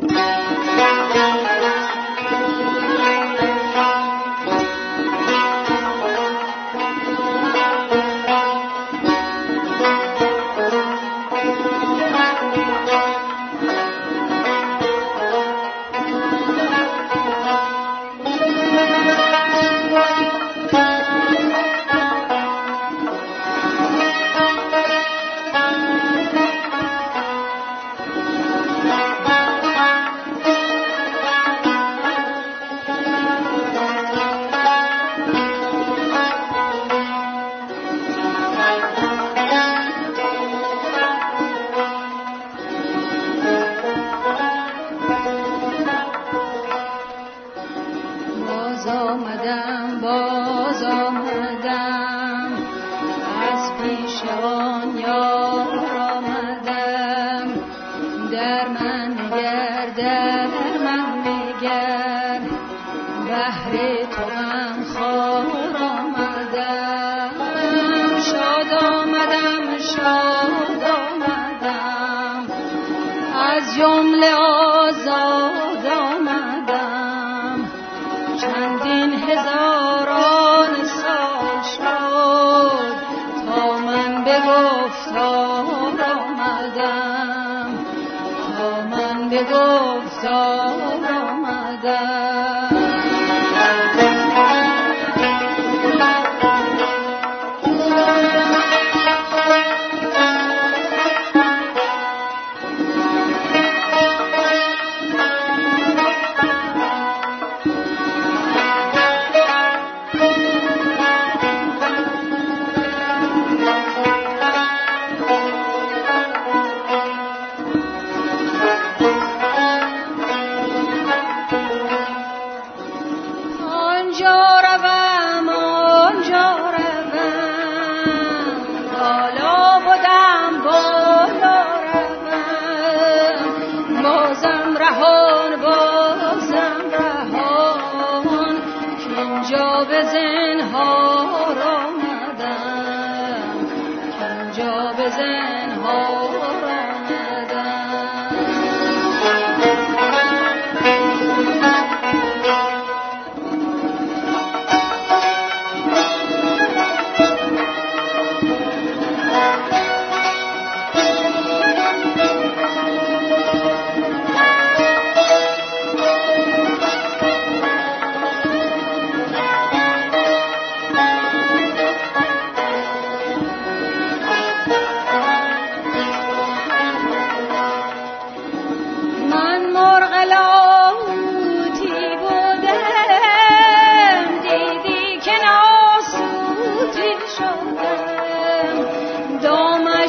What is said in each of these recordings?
Thank. آمدم باز آمدم. از پیش آن یار آمدم. در من نگر در من نگر. بهر تو من خار آمدم. شاد آمدم شاد آمدم. از جمله آزاد به گفتار آمدم Rosa.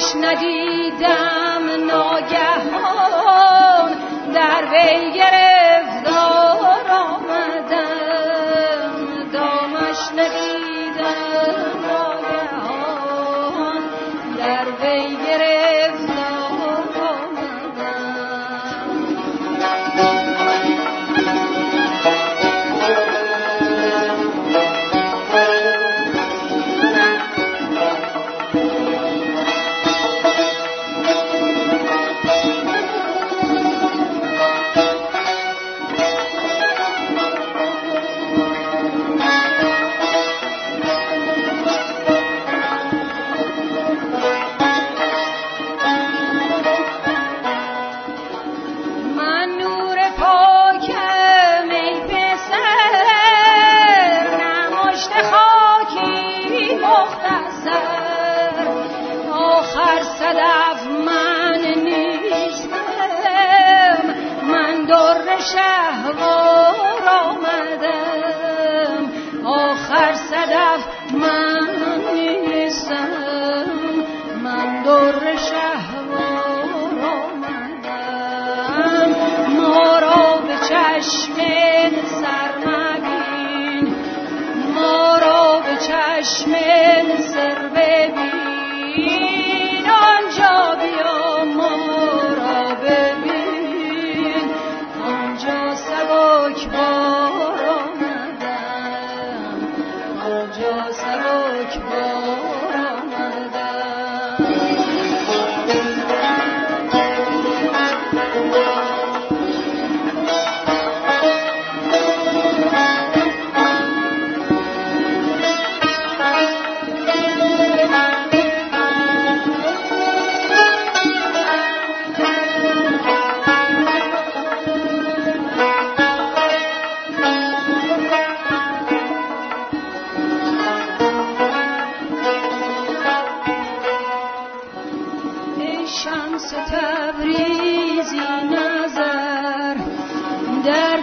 خوش ندیدم ناگهان در وی گرفتار آمدم. دامش ندیدم. آخر صدف من نیستم. من در شهر آمدم. آخر صدف من نیستم. من در شهر آمدم. ما را به چشم سر Schmelzer, Baby. در